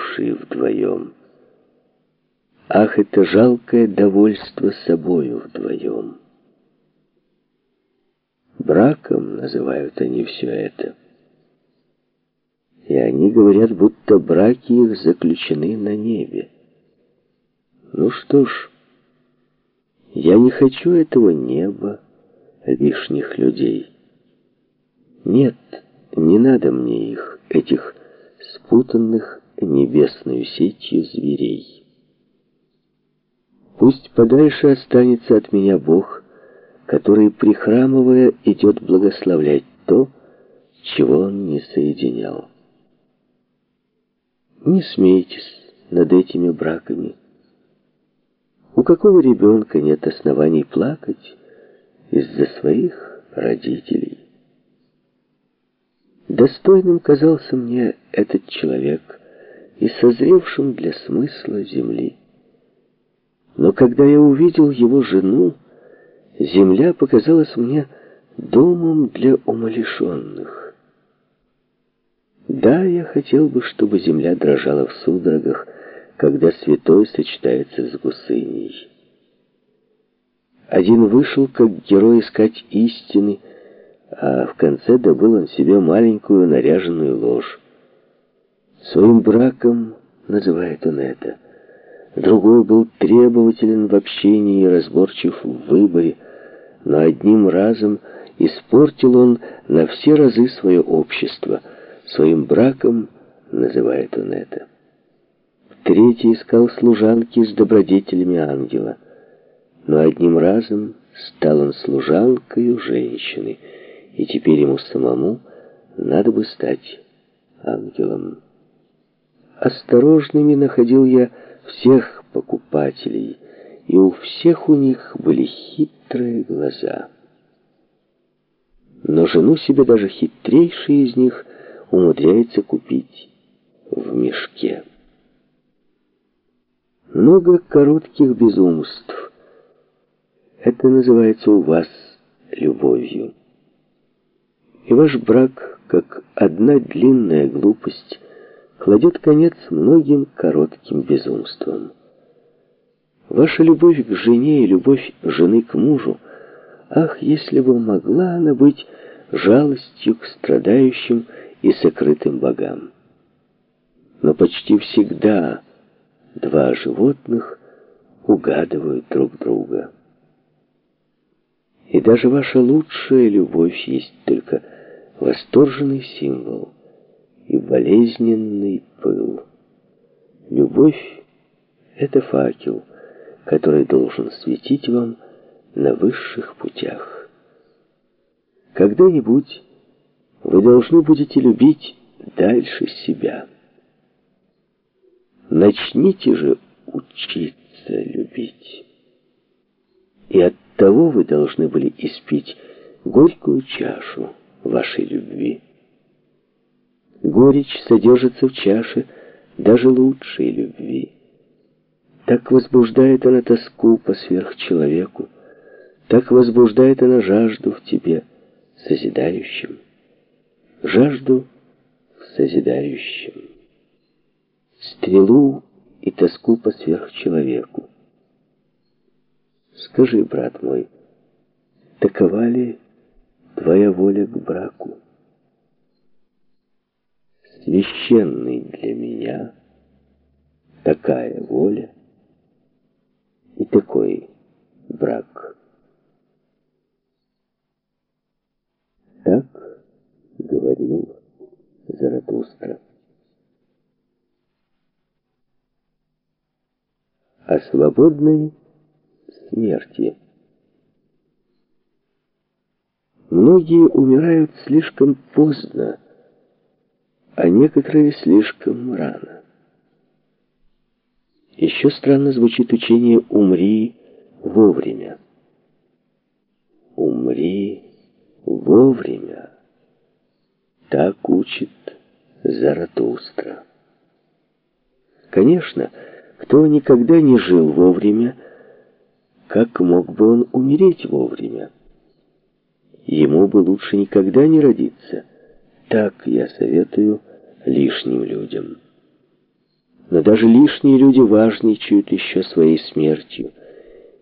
души вдвоем. Ах, это жалкое довольство собою вдвоем. Браком называют они все это. И они говорят, будто браки их заключены на небе. Ну что ж, я не хочу этого неба, лишних людей. Нет, не надо мне их, этих спутанных небесную сетью зверей. Пусть подальше останется от меня Бог, который, прихрамывая, идет благословлять то, чего он не соединял. Не смейтесь над этими браками. У какого ребенка нет оснований плакать из-за своих родителей? Достойным казался мне этот человек и созревшим для смысла земли. Но когда я увидел его жену, земля показалась мне домом для умалишенных. Да, я хотел бы, чтобы земля дрожала в судорогах, когда святой сочетается с гусыней. Один вышел, как герой, искать истины, а в конце добыл он себе маленькую наряженную ложь. Своим браком называет он это. Другой был требователен в общении и разборчив в выборе, но одним разом испортил он на все разы свое общество. Своим браком называет он это. Третий искал служанки с добродетелями ангела, но одним разом стал он служанкой женщины — и теперь ему самому надо бы стать ангелом. Осторожными находил я всех покупателей, и у всех у них были хитрые глаза. Но жену себе даже хитрейший из них умудряется купить в мешке. Много коротких безумств. Это называется у вас любовью. И ваш брак, как одна длинная глупость, кладет конец многим коротким безумствам. Ваша любовь к жене и любовь жены к мужу, ах, если бы могла она быть жалостью к страдающим и сокрытым богам. Но почти всегда два животных угадывают друг друга. И даже ваша лучшая любовь есть только восторженный символ и болезненный пыл. Любовь — это факел, который должен светить вам на высших путях. Когда-нибудь вы должны будете любить дальше себя. Начните же учиться любить. И от того вы должны были испить горькую чашу вашей любви. Горечь содержится в чаше даже лучшей любви. Так возбуждает она тоску по сверхчеловеку, так возбуждает она жажду в тебе, созидающем. Жажду в созидающем. Стрелу и тоску по сверхчеловеку. Скажи, брат мой, такова ли твоя воля к браку. Священный для меня такая воля и такой брак. Так говорил Заратустра. О свободной смерти. Многие умирают слишком поздно, а некоторые слишком рано. Еще странно звучит учение «умри вовремя». «Умри вовремя». Так учит Заратустра. Конечно, кто никогда не жил вовремя, как мог бы он умереть вовремя? ему бы лучше никогда не родиться. Так я советую лишним людям. Но даже лишние люди важничают еще своей смертью.